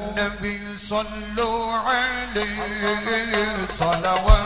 النبي صلوا عليه. صلوات